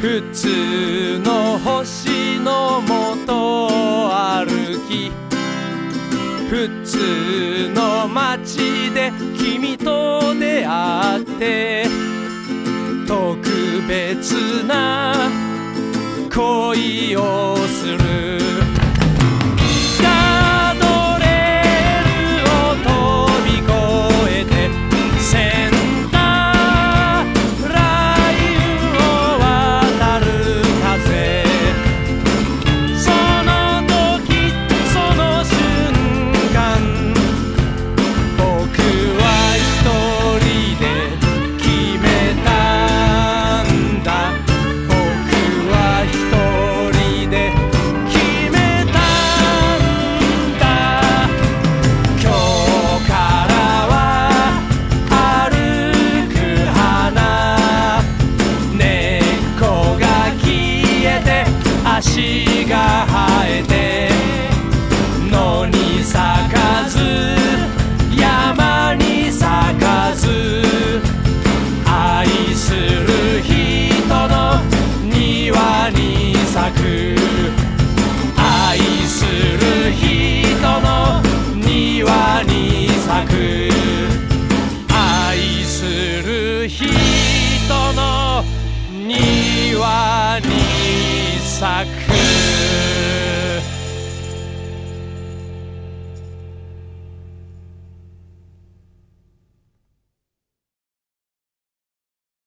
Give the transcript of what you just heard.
普通の星のもと歩き普通の街で君と出会って特別な恋を口が生えて野に咲かず山に咲かず愛する人の庭に咲く。愛する人の庭に咲く。愛する人の庭に 사크